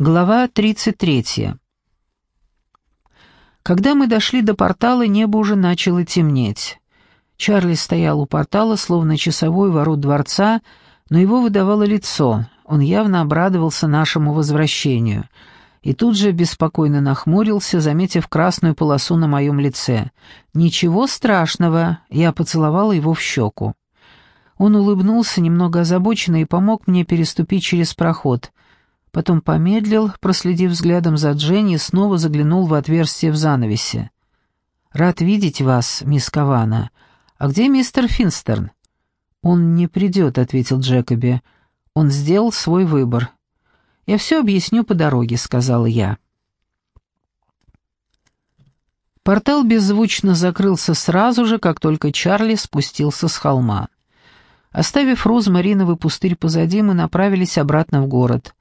Глава 33. Когда мы дошли до портала, небо уже начало темнеть. Чарли стоял у портала, словно часовой ворот дворца, но его выдавало лицо. Он явно обрадовался нашему возвращению. И тут же беспокойно нахмурился, заметив красную полосу на моем лице. «Ничего страшного», — я поцеловала его в щеку. Он улыбнулся, немного озабоченно, и помог мне переступить через проход — Потом помедлил, проследив взглядом за Дженни, снова заглянул в отверстие в занавесе. «Рад видеть вас, мисс Кавана. А где мистер Финстерн?» «Он не придет», — ответил Джекоби. «Он сделал свой выбор». «Я все объясню по дороге», — сказала я. Портал беззвучно закрылся сразу же, как только Чарли спустился с холма. Оставив розмариновый пустырь позади, мы направились обратно в город.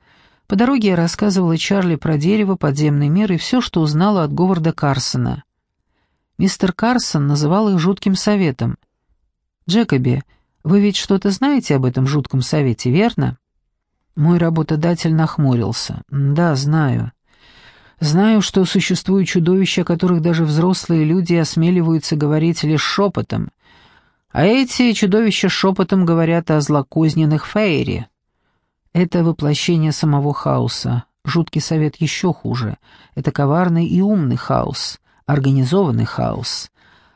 По дороге я рассказывала Чарли про дерево, подземный мир и все, что узнала от Говарда Карсона. Мистер Карсон называл их жутким советом. «Джекоби, вы ведь что-то знаете об этом жутком совете, верно?» Мой работодатель нахмурился. «Да, знаю. Знаю, что существуют чудовища, о которых даже взрослые люди осмеливаются говорить лишь шепотом. А эти чудовища шепотом говорят о злокозненных фейри. Это воплощение самого хаоса. Жуткий совет еще хуже. Это коварный и умный хаос, организованный хаос.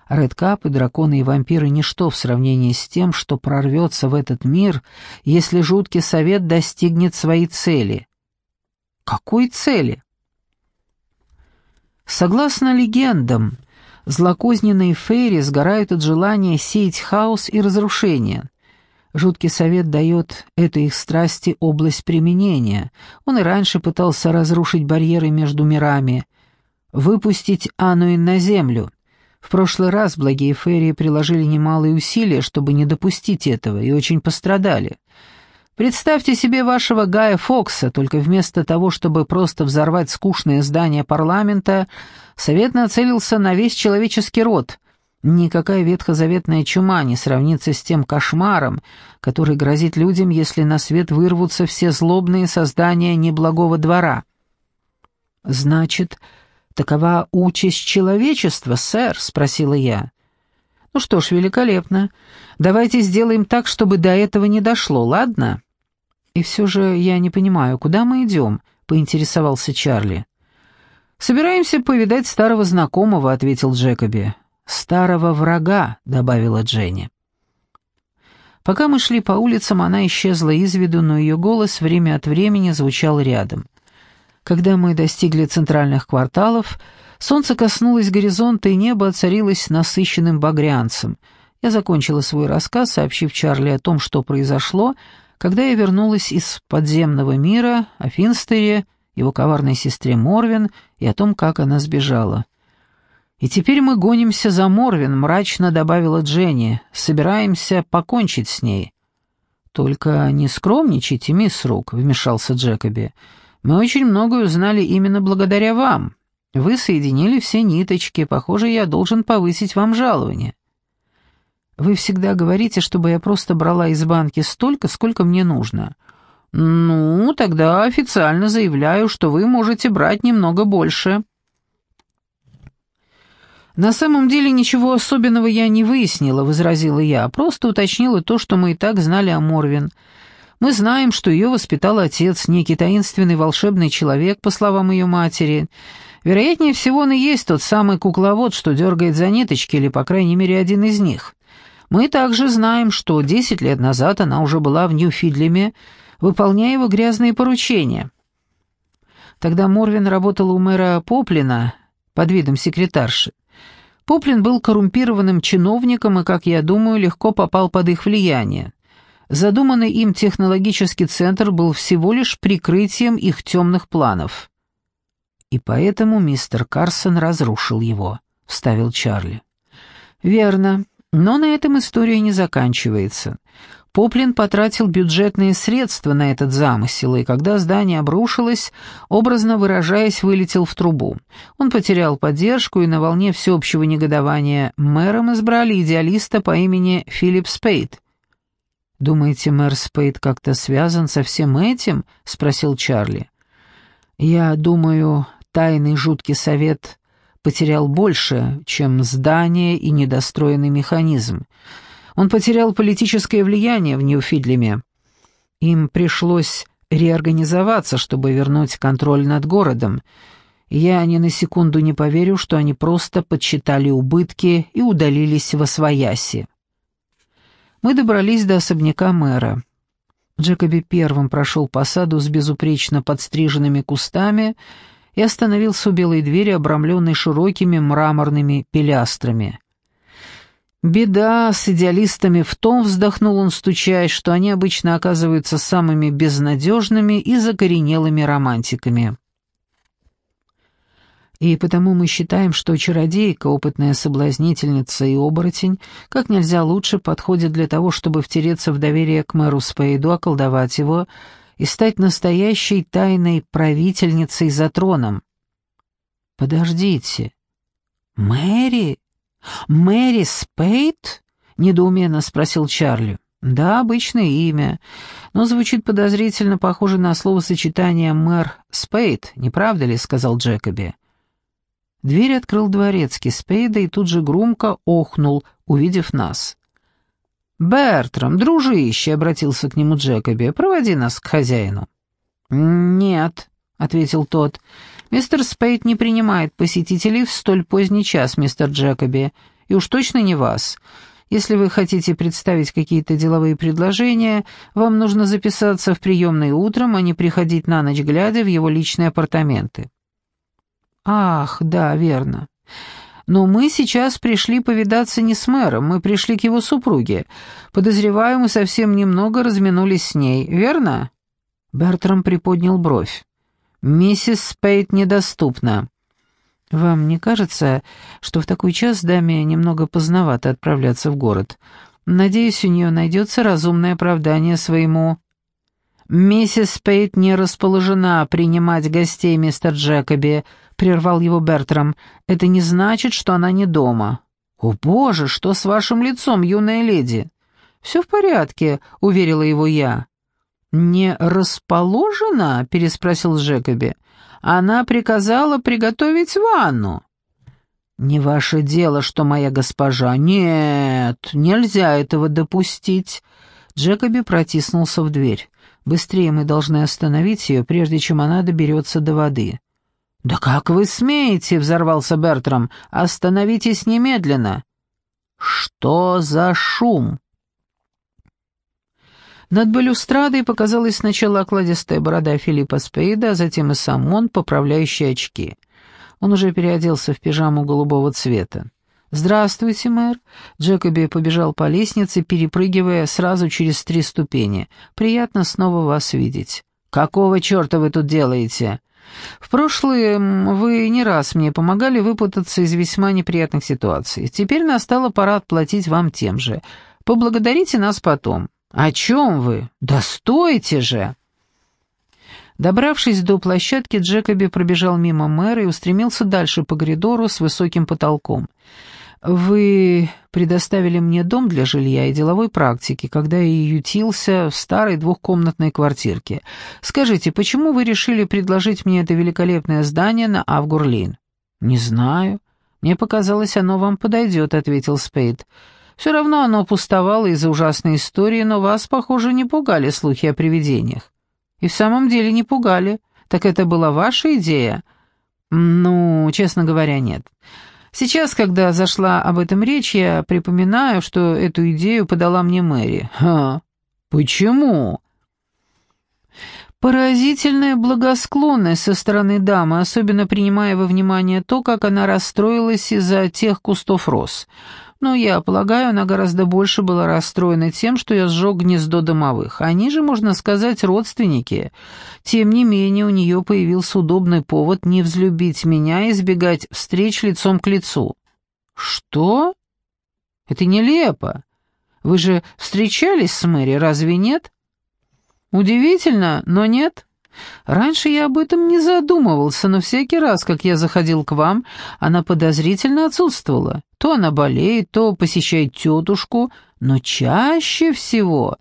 Редкапы, драконы и вампиры — ничто в сравнении с тем, что прорвется в этот мир, если жуткий совет достигнет своей цели. Какой цели? Согласно легендам, злокозненные фейри сгорают от желания сеять хаос и разрушение. Жуткий совет дает этой их страсти область применения. Он и раньше пытался разрушить барьеры между мирами, выпустить Ануин на землю. В прошлый раз благие ферии приложили немалые усилия, чтобы не допустить этого, и очень пострадали. Представьте себе вашего Гая Фокса, только вместо того, чтобы просто взорвать скучное здание парламента, совет нацелился на весь человеческий род — Никакая ветхозаветная чума не сравнится с тем кошмаром, который грозит людям, если на свет вырвутся все злобные создания неблагого двора. «Значит, такова участь человечества, сэр?» — спросила я. «Ну что ж, великолепно. Давайте сделаем так, чтобы до этого не дошло, ладно?» «И все же я не понимаю, куда мы идем?» — поинтересовался Чарли. «Собираемся повидать старого знакомого», — ответил Джекоби старого врага», — добавила Дженни. Пока мы шли по улицам, она исчезла из виду, но ее голос время от времени звучал рядом. Когда мы достигли центральных кварталов, солнце коснулось горизонта, и небо оцарилось насыщенным багрянцем. Я закончила свой рассказ, сообщив Чарли о том, что произошло, когда я вернулась из подземного мира, о Финстере, его коварной сестре Морвин и о том, как она сбежала. «И теперь мы гонимся за Морвин», — мрачно добавила Дженни. «Собираемся покончить с ней». «Только не скромничайте, мисс Рук», — вмешался Джекоби. «Мы очень многое узнали именно благодаря вам. Вы соединили все ниточки. Похоже, я должен повысить вам жалование». «Вы всегда говорите, чтобы я просто брала из банки столько, сколько мне нужно». «Ну, тогда официально заявляю, что вы можете брать немного больше». «На самом деле ничего особенного я не выяснила», — возразила я, «просто уточнила то, что мы и так знали о Морвин. Мы знаем, что ее воспитал отец, некий таинственный волшебный человек, по словам ее матери. Вероятнее всего, он и есть тот самый кукловод, что дергает за ниточки, или, по крайней мере, один из них. Мы также знаем, что десять лет назад она уже была в Нью-Фидлеме, выполняя его грязные поручения». Тогда Морвин работала у мэра Поплина под видом секретарши. Поплин был коррумпированным чиновником и, как я думаю, легко попал под их влияние. Задуманный им технологический центр был всего лишь прикрытием их темных планов. «И поэтому мистер Карсон разрушил его», — вставил Чарли. «Верно, но на этом история не заканчивается. Поплин потратил бюджетные средства на этот замысел, и когда здание обрушилось, образно выражаясь, вылетел в трубу. Он потерял поддержку, и на волне всеобщего негодования мэром избрали идеалиста по имени Филипп Спейд. «Думаете, мэр Спейд как-то связан со всем этим?» — спросил Чарли. Я думаю, тайный жуткий совет потерял больше, чем здание и недостроенный механизм. Он потерял политическое влияние в Ньюфидлеме. Им пришлось реорганизоваться, чтобы вернуть контроль над городом. Я ни на секунду не поверю, что они просто подсчитали убытки и удалились во свояси. Мы добрались до особняка мэра. Джекоби первым прошел по саду с безупречно подстриженными кустами и остановился у белой двери, обрамленной широкими мраморными пилястрами. «Беда с идеалистами в том, — вздохнул он, стучаясь, — что они обычно оказываются самыми безнадежными и закоренелыми романтиками. И потому мы считаем, что чародейка, опытная соблазнительница и оборотень, как нельзя лучше подходит для того, чтобы втереться в доверие к мэру Спейду, околдовать его и стать настоящей тайной правительницей за троном. «Подождите. Мэри? Мэри Спейд?» — недоуменно спросил Чарли. «Да, обычное имя, но звучит подозрительно похоже на словосочетание «мэр Спейд», не правда ли?» — сказал Джекоби. Дверь открыл дворецкий Спейда и тут же громко охнул, увидев нас. «Бертрам, дружище!» — обратился к нему Джекоби. «Проводи нас к хозяину». «Нет», — ответил тот. «Мистер Спейд не принимает посетителей в столь поздний час, мистер Джекоби, и уж точно не вас. Если вы хотите представить какие-то деловые предложения, вам нужно записаться в приемный утром, а не приходить на ночь глядя в его личные апартаменты». «Ах, да, верно. Но мы сейчас пришли повидаться не с мэром, мы пришли к его супруге. Подозреваю, мы совсем немного разминулись с ней, верно?» Бертрам приподнял бровь. «Миссис Спейт недоступна». «Вам не кажется, что в такой час даме немного поздновато отправляться в город? Надеюсь, у нее найдется разумное оправдание своему...» «Миссис Спейт не расположена принимать гостей, мистер Джекоби», прервал его Бертрам. «Это не значит, что она не дома». «О, боже, что с вашим лицом, юная леди?» «Все в порядке», — уверила его я. «Не расположена?» — переспросил Джекоби. «Она приказала приготовить ванну». «Не ваше дело, что моя госпожа...» «Нет, нельзя этого допустить». Джекоби протиснулся в дверь. «Быстрее мы должны остановить ее, прежде чем она доберется до воды». «Да как вы смеете?» — взорвался Бертрам. «Остановитесь немедленно!» «Что за шум?» Над балюстрадой показалась сначала окладистая борода Филиппа Спейда, а затем и сам он, поправляющий очки. Он уже переоделся в пижаму голубого цвета. «Здравствуйте, мэр!» Джекоби побежал по лестнице, перепрыгивая сразу через три ступени. «Приятно снова вас видеть». «Какого черта вы тут делаете?» В прошлое вы не раз мне помогали выпутаться из весьма неприятных ситуаций. Теперь настала пора отплатить вам тем же. Поблагодарите нас потом. О чем вы? Да стойте же!» Добравшись до площадки, Джекоби пробежал мимо мэра и устремился дальше по коридору с высоким потолком. «Вы предоставили мне дом для жилья и деловой практики, когда я ютился в старой двухкомнатной квартирке. Скажите, почему вы решили предложить мне это великолепное здание на Авгурлин?» «Не знаю. Мне показалось, оно вам подойдет», — ответил Спейд. «Все равно оно пустовало из-за ужасной истории, но вас, похоже, не пугали слухи о привидениях». «И в самом деле не пугали. Так это была ваша идея?» «Ну, честно говоря, нет». Сейчас, когда зашла об этом речь, я припоминаю, что эту идею подала мне Мэри. Ха, почему? Поразительная благосклонность со стороны дамы, особенно принимая во внимание то, как она расстроилась из-за тех кустов роз но я полагаю, она гораздо больше была расстроена тем, что я сжег гнездо домовых. Они же, можно сказать, родственники. Тем не менее, у нее появился удобный повод не взлюбить меня и избегать встреч лицом к лицу. Что? Это нелепо. Вы же встречались с Мэри, разве нет? Удивительно, но нет. Раньше я об этом не задумывался, но всякий раз, как я заходил к вам, она подозрительно отсутствовала. То она болеет, то посещает тетушку, но чаще всего...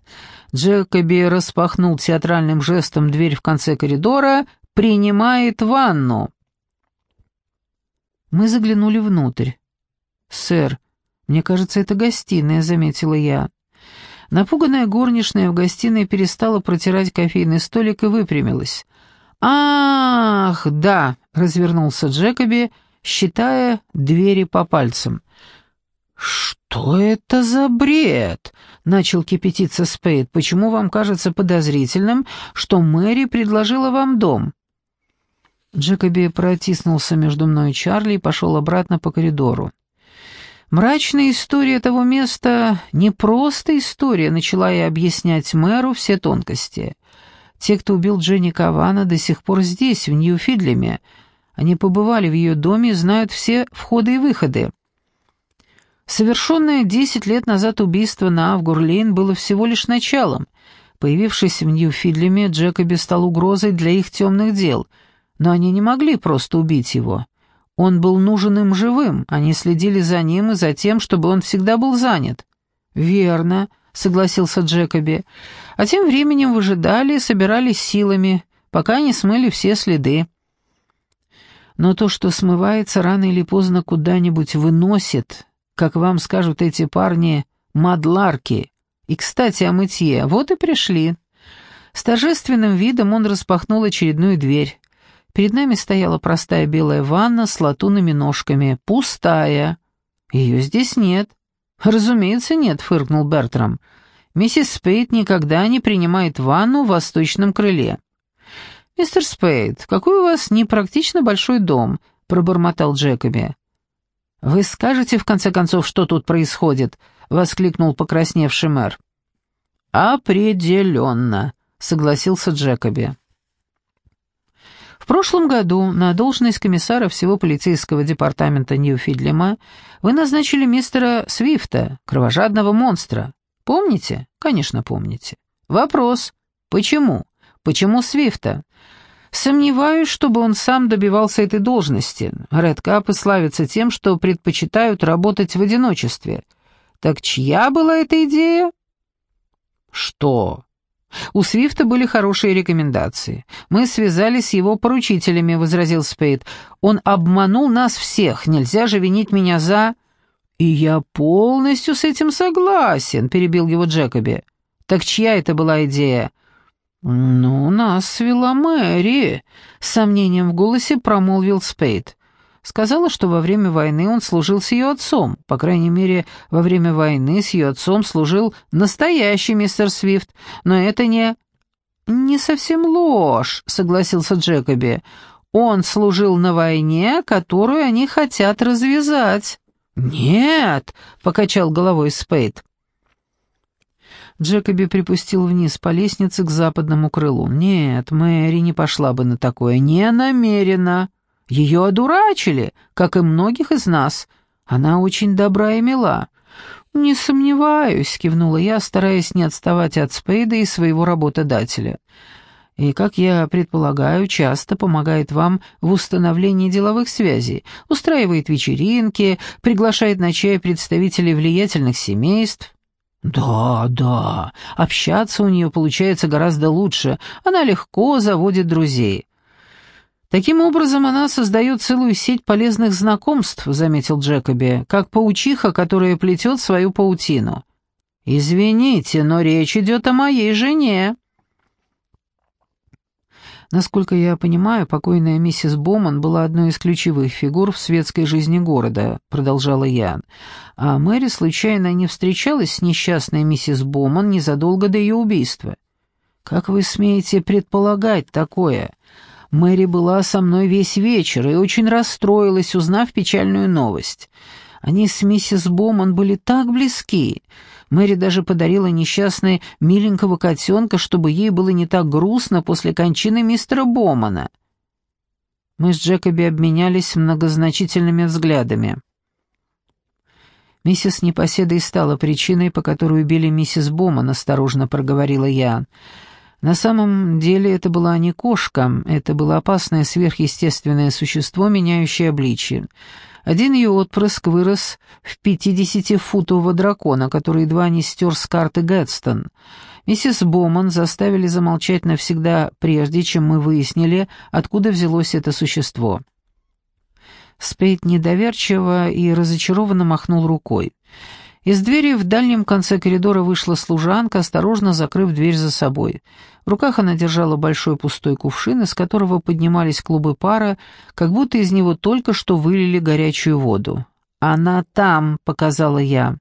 Джекоби распахнул театральным жестом дверь в конце коридора, принимает ванну». Мы заглянули внутрь. «Сэр, мне кажется, это гостиная», — заметила я. Напуганная горничная в гостиной перестала протирать кофейный столик и выпрямилась. «Ах, да!» — развернулся Джекоби, считая двери по пальцам. «Что это за бред?» — начал кипятиться Спейд. «Почему вам кажется подозрительным, что Мэри предложила вам дом?» Джекоби протиснулся между мной и Чарли и пошел обратно по коридору. Мрачная история того места не просто история, начала я объяснять мэру все тонкости. Те, кто убил Дженни Кавана, до сих пор здесь, в Нью-Фидлеме. Они побывали в ее доме и знают все входы и выходы. Совершенное десять лет назад убийство на Авгурлейн было всего лишь началом. Появившись в Нью-Фидлеме, Джекоби стал угрозой для их темных дел, но они не могли просто убить его. Он был нужен им живым, они следили за ним и за тем, чтобы он всегда был занят. «Верно», — согласился Джекоби. «А тем временем выжидали и собирались силами, пока не смыли все следы». Но то, что смывается, рано или поздно куда-нибудь выносит, как вам скажут эти парни, мадларки. И, кстати, о мытье. Вот и пришли. С торжественным видом он распахнул очередную дверь. Перед нами стояла простая белая ванна с латунными ножками. Пустая. Ее здесь нет. «Разумеется, нет», — фыркнул Бертрам. «Миссис Спейд никогда не принимает ванну в восточном крыле». «Мистер Спейд, какой у вас непрактично большой дом», — пробормотал Джекоби. «Вы скажете, в конце концов, что тут происходит?» — воскликнул покрасневший мэр. «Определенно», — согласился Джекоби. Прошлом году на должность комиссара всего полицейского департамента Нью-Фидлема вы назначили мистера Свифта, кровожадного монстра. Помните? Конечно, помните. Вопрос. Почему? Почему Свифта? Сомневаюсь, чтобы он сам добивался этой должности. Редкапы славятся тем, что предпочитают работать в одиночестве. Так чья была эта идея? Что? У Свифта были хорошие рекомендации. Мы связались с его поручителями, возразил Спейд. Он обманул нас всех, нельзя же винить меня за... И я полностью с этим согласен, перебил его Джекоби. Так чья это была идея? «Ну, нас свела Мэри», — с сомнением в голосе промолвил Спейд. Сказала, что во время войны он служил с ее отцом. По крайней мере, во время войны с ее отцом служил настоящий мистер Свифт. Но это не... «Не совсем ложь», — согласился Джекоби. «Он служил на войне, которую они хотят развязать». «Нет», — покачал головой Спейд. Джекоби припустил вниз по лестнице к западному крылу. «Нет, Мэри не пошла бы на такое. Не намеренно. Ее одурачили, как и многих из нас. Она очень добра и мила». «Не сомневаюсь», — кивнула я, стараясь не отставать от Спейда и своего работодателя. «И, как я предполагаю, часто помогает вам в установлении деловых связей, устраивает вечеринки, приглашает на чай представителей влиятельных семейств». «Да, да, общаться у нее получается гораздо лучше, она легко заводит друзей». «Таким образом, она создает целую сеть полезных знакомств», — заметил Джекоби, «как паучиха, которая плетет свою паутину». «Извините, но речь идет о моей жене». Насколько я понимаю, покойная миссис Боман была одной из ключевых фигур в светской жизни города, продолжала я. А Мэри случайно не встречалась с несчастной миссис Боман незадолго до ее убийства. Как вы смеете предполагать такое? Мэри была со мной весь вечер и очень расстроилась, узнав печальную новость. Они с миссис Боман были так близки. Мэри даже подарила несчастной миленького котенка, чтобы ей было не так грустно после кончины мистера Бомана. Мы с Джекоби обменялись многозначительными взглядами. «Миссис Непоседой стала причиной, по которой убили миссис Боман», — осторожно проговорила я. «На самом деле это была не кошка, это было опасное сверхъестественное существо, меняющее обличье. Один ее отпрыск вырос в пятидесятифутового дракона, который едва не стер с карты Гэтстон. Миссис Боман заставили замолчать навсегда, прежде чем мы выяснили, откуда взялось это существо. Спейт недоверчиво и разочарованно махнул рукой. Из двери в дальнем конце коридора вышла служанка, осторожно закрыв дверь за собой. В руках она держала большой пустой кувшин, из которого поднимались клубы пара, как будто из него только что вылили горячую воду. «Она там», — показала я.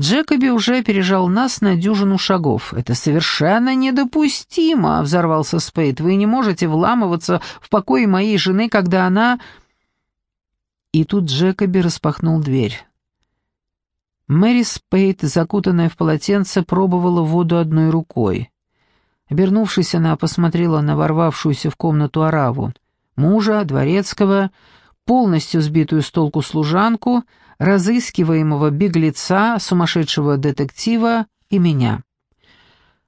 Джекоби уже опережал нас на дюжину шагов. «Это совершенно недопустимо!» — взорвался Спейд. «Вы не можете вламываться в покое моей жены, когда она...» И тут Джекоби распахнул дверь. Мэри Спейт, закутанная в полотенце, пробовала воду одной рукой. Обернувшись, она посмотрела на ворвавшуюся в комнату ораву. Мужа, дворецкого, полностью сбитую с толку служанку, разыскиваемого беглеца, сумасшедшего детектива и меня.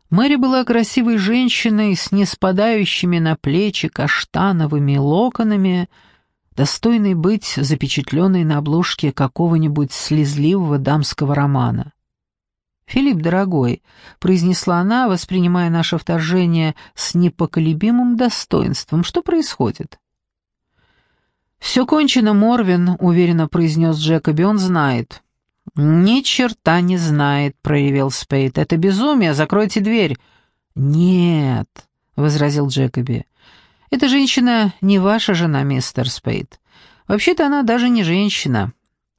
Мэри была красивой женщиной с неспадающими на плечи каштановыми локонами, достойный быть запечатленной на обложке какого-нибудь слезливого дамского романа. «Филипп, дорогой», — произнесла она, воспринимая наше вторжение с непоколебимым достоинством, — «что происходит?» «Все кончено, Морвин», — уверенно произнес Джекоби, — «он знает». «Ни черта не знает», — проявил Спейд. «Это безумие, закройте дверь». «Нет», — возразил Джекоби, эта женщина не ваша жена, мистер Спейд. Вообще-то она даже не женщина.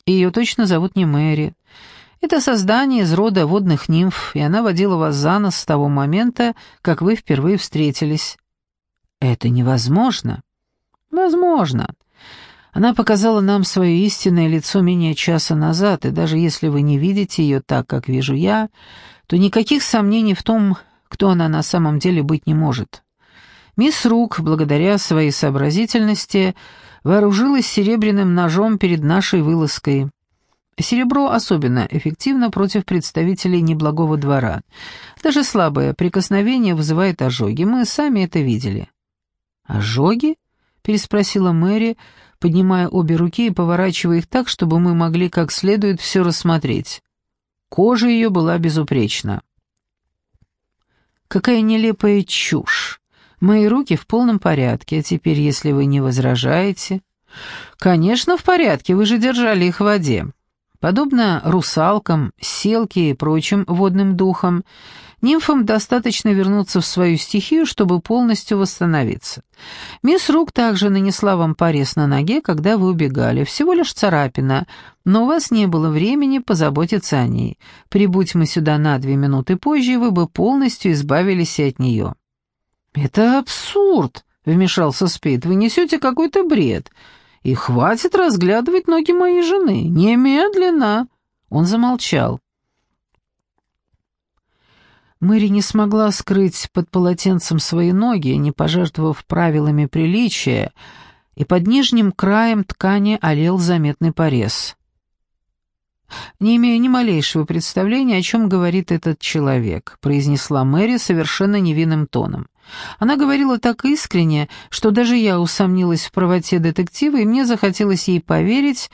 Ее точно зовут не Мэри. Это создание из рода водных нимф, и она водила вас за нос с того момента, как вы впервые встретились. Это невозможно. Возможно. Она показала нам свое истинное лицо менее часа назад, и даже если вы не видите ее так, как вижу я, то никаких сомнений в том, кто она на самом деле быть не может. Мисс Рук, благодаря своей сообразительности, вооружилась серебряным ножом перед нашей вылазкой. Серебро особенно эффективно против представителей неблагого двора. Даже слабое прикосновение вызывает ожоги, мы сами это видели. «Ожоги?» — переспросила Мэри, поднимая обе руки и поворачивая их так, чтобы мы могли как следует все рассмотреть. Кожа ее была безупречна. «Какая нелепая чушь!» Мои руки в полном порядке, а теперь, если вы не возражаете... Конечно, в порядке, вы же держали их в воде. Подобно русалкам, селке и прочим водным духам, нимфам достаточно вернуться в свою стихию, чтобы полностью восстановиться. Мисс Рук также нанесла вам порез на ноге, когда вы убегали, всего лишь царапина, но у вас не было времени позаботиться о ней. Прибудь мы сюда на две минуты позже, вы бы полностью избавились от нее. «Это абсурд», — вмешался Спейд. «Вы несете какой-то бред. И хватит разглядывать ноги моей жены. Немедленно!» Он замолчал. Мэри не смогла скрыть под полотенцем свои ноги, не пожертвовав правилами приличия, и под нижним краем ткани олел заметный порез. «Не имею ни малейшего представления, о чем говорит этот человек», — произнесла Мэри совершенно невинным тоном. Она говорила так искренне, что даже я усомнилась в правоте детектива, и мне захотелось ей поверить,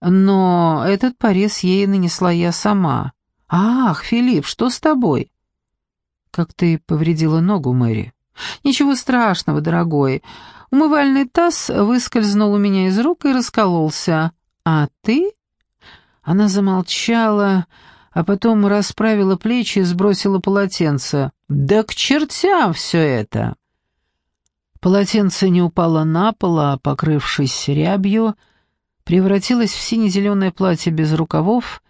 но этот порез ей нанесла я сама. «Ах, Филипп, что с тобой?» «Как ты повредила ногу, Мэри?» «Ничего страшного, дорогой. Умывальный таз выскользнул у меня из рук и раскололся. А ты?» Она замолчала, а потом расправила плечи и сбросила полотенце. «Да к чертям все это!» Полотенце не упало на пол, а, покрывшись рябью, превратилось в сине-зеленое платье без рукавов,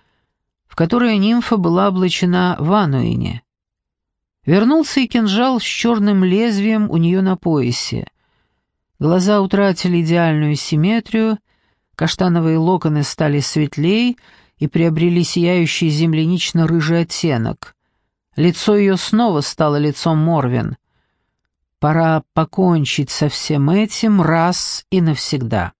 в которое нимфа была облачена в ануине. Вернулся и кинжал с черным лезвием у нее на поясе. Глаза утратили идеальную симметрию, каштановые локоны стали светлей и приобрели сияющий землянично-рыжий оттенок. Лицо ее снова стало лицом Морвин. Пора покончить со всем этим раз и навсегда.